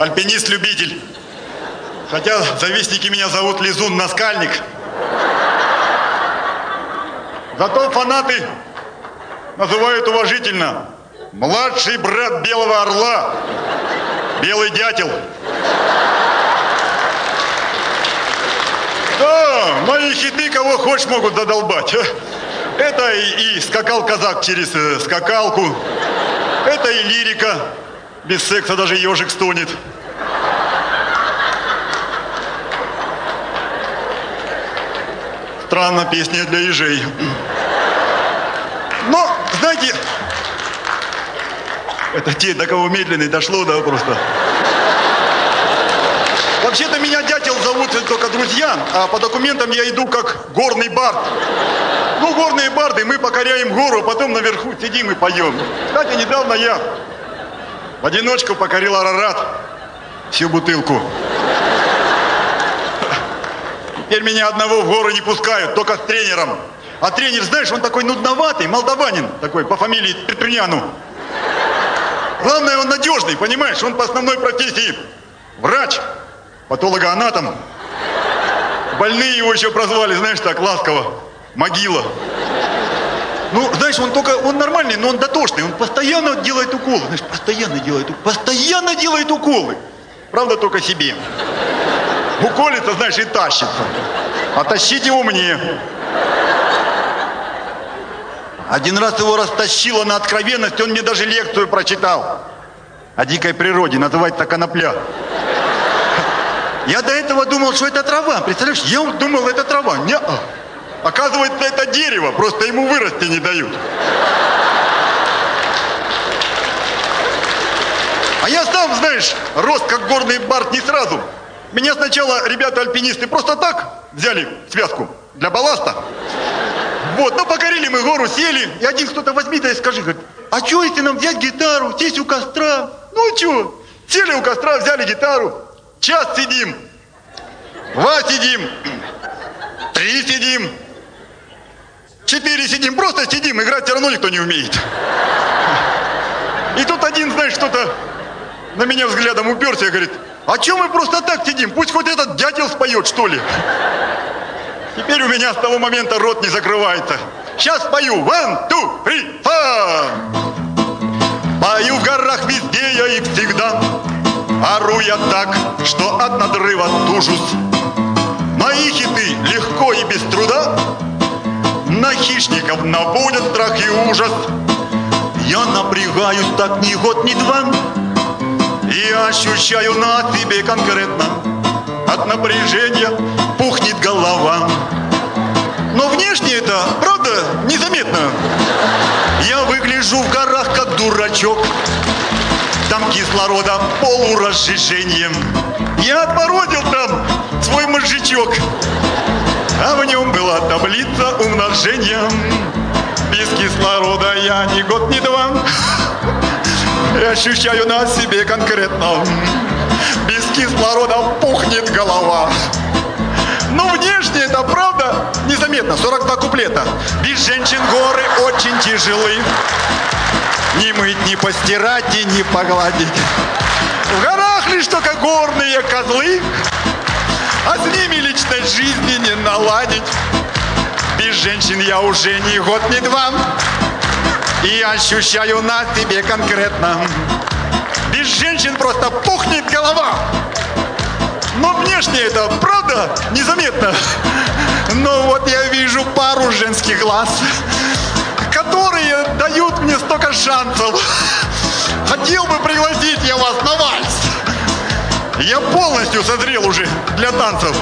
альпинист-любитель. Хотя завистники меня зовут Лизун Наскальник. Зато фанаты называют уважительно младший брат Белого Орла, Белый Дятел. Да, мои хиты кого хочешь могут задолбать. Это и, и скакал казак через э, скакалку. Это и лирика. Без секса даже ежик стонет. Странно, песня для ежей. Но, знаете, это те, до кого медленный дошло, да, просто. Вообще-то меня дятел зовут только друзья, а по документам я иду как горный бард. Ну, горные барды, мы покоряем гору, а потом наверху сидим и поем. Кстати, недавно я в одиночку покорил Арарат. Всю бутылку. Теперь меня одного в горы не пускают, только с тренером. А тренер, знаешь, он такой нудноватый, молдаванин такой, по фамилии Петряну. Главное, он надежный, понимаешь? Он по основной профессии врач, патологоанатом. Больные его еще прозвали, знаешь, так ласково, могила. Ну, знаешь, он только, он нормальный, но он дотошный, он постоянно делает уколы, знаешь, постоянно делает, постоянно делает уколы. Правда, только себе. Уколется, знаешь, и тащится. А тащить его мне. Один раз его растащило на откровенность, он мне даже лекцию прочитал. О дикой природе, называется конопля. Я до этого думал, что это трава. Представляешь, я думал, это трава. Не -а. Оказывается, это дерево, просто ему вырасти не дают. А я сам, знаешь, рос как горный бард не сразу. Меня сначала ребята-альпинисты просто так взяли связку для балласта. Вот, ну покорили мы гору, сели, и один кто-то возьми, да и скажи, говорит, а что, если нам взять гитару, сесть у костра? Ну что, сели у костра, взяли гитару, час сидим, два сидим, три сидим, четыре сидим, просто сидим, играть все равно никто не умеет. И тут один, знаешь, что-то на меня взглядом уперся и говорит, а чем мы просто так сидим? Пусть хоть этот дятел споет, что ли. Теперь у меня с того момента рот не закрывается. Сейчас пою. One, two, three, four. Пою в горах везде я и всегда. Ору я так, что от надрыва тужусь. Мои хиты хищников наводят страх и ужас. Я напрягаюсь так ни год, ни два И ощущаю на себе конкретно. От напряжения пухнет голова. Но внешне это, правда, незаметно. Я выгляжу в горах как дурачок. Там кислорода полуразжижением. Я отморозил там свой мозжечок, а в нем была таблица умножения. Без кислорода я ни год, ни два. Я ощущаю на себе конкретно. Без кислорода пухнет голова. Но внешне это правда незаметно. 42 куплета. Без женщин горы очень тяжелы. Ни мыть, ни постирать и не погладить. В горах лишь только горные козлы, а с ними личной жизни не наладить. Без женщин я уже ни год, ни два, и ощущаю на себе конкретно. Без женщин просто пухнет голова. Но внешне это, правда, незаметно. Но вот я вижу пару женских глаз, которые дают мне столько шансов. Хотел бы пригласить я вас на вальс. Я полностью созрел уже для танцев.